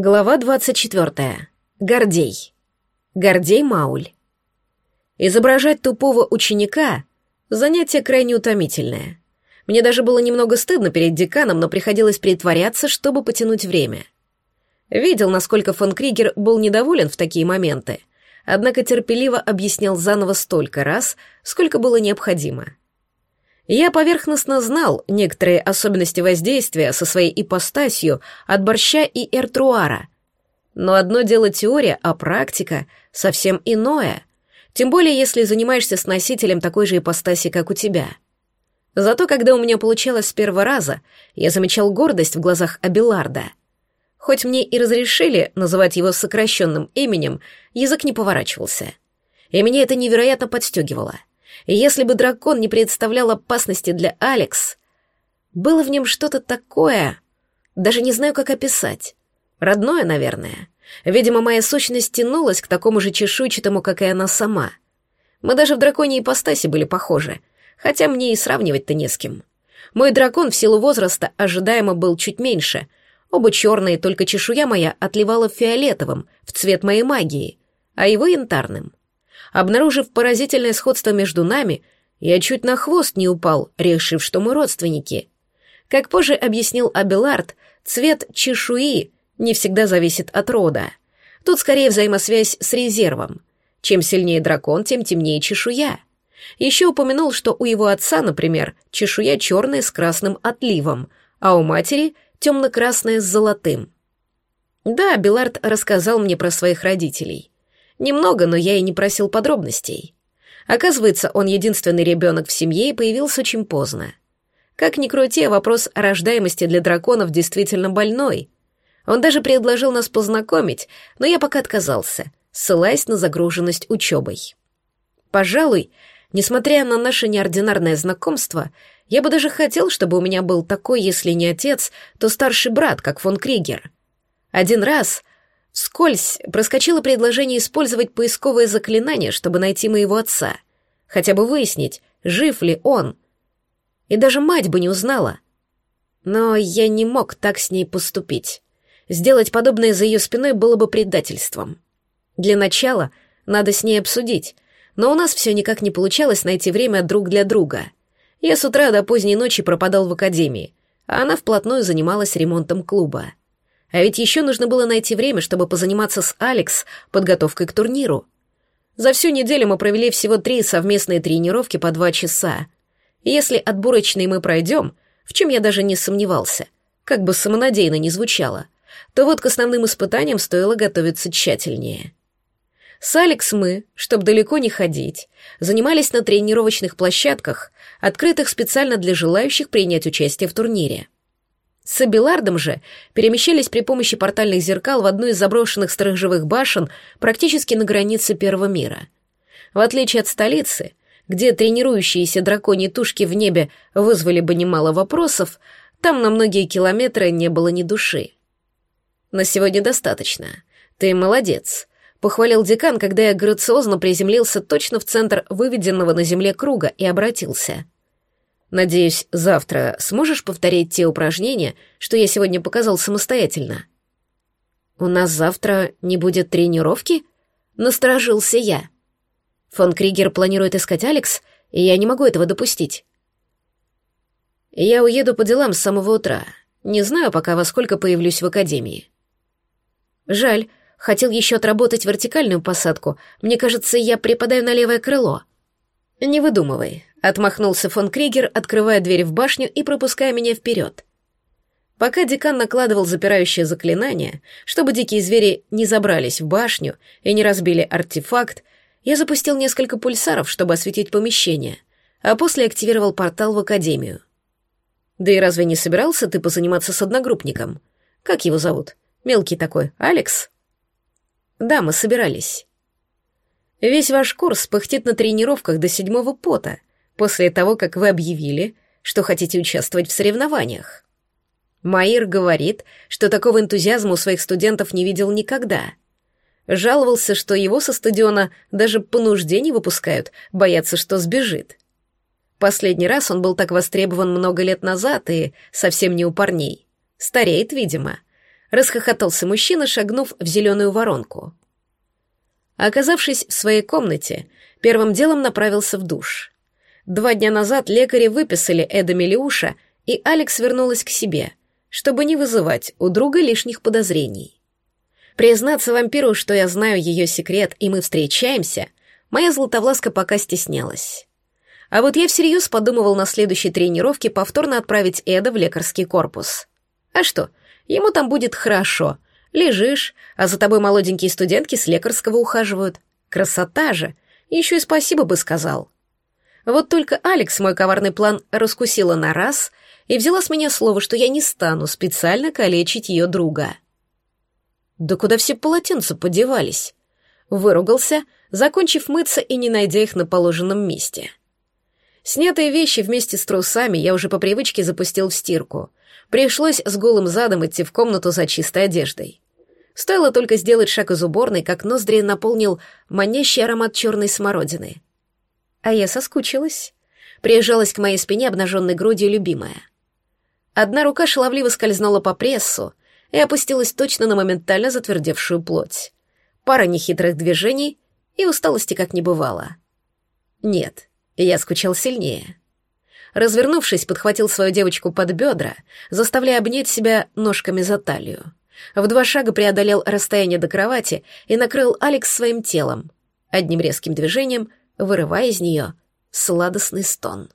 Глава 24. Гордей. Гордей Мауль. Изображать тупого ученика — занятие крайне утомительное. Мне даже было немного стыдно перед деканом, но приходилось притворяться, чтобы потянуть время. Видел, насколько фон Кригер был недоволен в такие моменты, однако терпеливо объяснял заново столько раз, сколько было необходимо. Я поверхностно знал некоторые особенности воздействия со своей ипостасью от борща и эртруара. Но одно дело теория, а практика — совсем иное. Тем более, если занимаешься с носителем такой же ипостаси, как у тебя. Зато, когда у меня получалось с первого раза, я замечал гордость в глазах Абиларда. Хоть мне и разрешили называть его сокращенным именем, язык не поворачивался. И меня это невероятно подстегивало — и если бы дракон не представлял опасности для Алекс, было в нем что-то такое, даже не знаю, как описать. Родное, наверное. Видимо, моя сущность тянулась к такому же чешуйчатому, как и она сама. Мы даже в драконьей ипостаси были похожи, хотя мне и сравнивать-то не с кем. Мой дракон в силу возраста ожидаемо был чуть меньше. Оба черные, только чешуя моя отливала фиолетовым, в цвет моей магии, а его янтарным. Обнаружив поразительное сходство между нами, я чуть на хвост не упал, решив, что мы родственники. Как позже объяснил Абелард, цвет чешуи не всегда зависит от рода. Тут скорее взаимосвязь с резервом. Чем сильнее дракон, тем темнее чешуя. Еще упомянул, что у его отца, например, чешуя черная с красным отливом, а у матери темно-красная с золотым. Да, Белард рассказал мне про своих родителей. Немного, но я и не просил подробностей. Оказывается, он единственный ребенок в семье и появился очень поздно. Как ни крути, вопрос о рождаемости для драконов действительно больной. Он даже предложил нас познакомить, но я пока отказался, ссылаясь на загруженность учебой. Пожалуй, несмотря на наше неординарное знакомство, я бы даже хотел, чтобы у меня был такой, если не отец, то старший брат, как фон Кригер. Один раз Скользь проскочило предложение использовать поисковое заклинание, чтобы найти моего отца. Хотя бы выяснить, жив ли он. И даже мать бы не узнала. Но я не мог так с ней поступить. Сделать подобное за ее спиной было бы предательством. Для начала надо с ней обсудить, но у нас все никак не получалось найти время друг для друга. Я с утра до поздней ночи пропадал в академии, а она вплотную занималась ремонтом клуба. А ведь еще нужно было найти время, чтобы позаниматься с Алекс подготовкой к турниру. За всю неделю мы провели всего три совместные тренировки по два часа. Если отборочные мы пройдем, в чем я даже не сомневался, как бы самонадеянно ни звучало, то вот к основным испытаниям стоило готовиться тщательнее. С Алекс мы, чтобы далеко не ходить, занимались на тренировочных площадках, открытых специально для желающих принять участие в турнире. С Абилардом же перемещались при помощи портальных зеркал в одну из заброшенных сторожевых башен практически на границе Первого мира. В отличие от столицы, где тренирующиеся драконьи тушки в небе вызвали бы немало вопросов, там на многие километры не было ни души. «На сегодня достаточно. Ты молодец», — похвалил декан, когда я грациозно приземлился точно в центр выведенного на земле круга и обратился — Надеюсь, завтра сможешь повторить те упражнения, что я сегодня показал самостоятельно. У нас завтра не будет тренировки? Насторожился я. Фон Кригер планирует искать Алекс, и я не могу этого допустить. Я уеду по делам с самого утра. Не знаю пока, во сколько появлюсь в академии. Жаль, хотел еще отработать вертикальную посадку. Мне кажется, я припадаю на левое крыло. Не выдумывай. Отмахнулся фон Кригер, открывая дверь в башню и пропуская меня вперед. Пока декан накладывал запирающее заклинание, чтобы дикие звери не забрались в башню и не разбили артефакт, я запустил несколько пульсаров, чтобы осветить помещение, а после активировал портал в академию. Да и разве не собирался ты позаниматься с одногруппником? Как его зовут? Мелкий такой, Алекс? Да, мы собирались. Весь ваш курс пыхтит на тренировках до седьмого пота, после того, как вы объявили, что хотите участвовать в соревнованиях. Маир говорит, что такого энтузиазма у своих студентов не видел никогда. Жаловался, что его со стадиона даже по нужде не выпускают, боятся, что сбежит. Последний раз он был так востребован много лет назад и совсем не у парней. Стареет, видимо. — расхохотался мужчина, шагнув в зеленую воронку. Оказавшись в своей комнате, первым делом направился в душ. Два дня назад лекари выписали Эда Мелиуша, и Алекс вернулась к себе, чтобы не вызывать у друга лишних подозрений. Признаться вампиру, что я знаю ее секрет, и мы встречаемся, моя златовласка пока стеснялась. А вот я всерьез подумывал на следующей тренировке повторно отправить Эда в лекарский корпус. А что, ему там будет хорошо — Лежишь, а за тобой молоденькие студентки с лекарского ухаживают. Красота же! Еще и спасибо бы сказал. Вот только Алекс мой коварный план раскусила на раз и взяла с меня слово, что я не стану специально калечить ее друга. Да куда все полотенца подевались? Выругался, закончив мыться и не найдя их на положенном месте. Снятые вещи вместе с трусами я уже по привычке запустил в стирку. Пришлось с голым задом идти в комнату за чистой одеждой. Стоило только сделать шаг из уборной, как ноздри наполнил манящий аромат черной смородины. А я соскучилась. Приезжалась к моей спине обнаженной грудью любимая. Одна рука шаловливо скользнула по прессу и опустилась точно на моментально затвердевшую плоть. Пара нехитрых движений, и усталости как не бывало. Нет, я скучал сильнее. Развернувшись, подхватил свою девочку под бедра, заставляя обнять себя ножками за талию. В два шага преодолел расстояние до кровати и накрыл Алекс своим телом, одним резким движением вырывая из нее сладостный стон.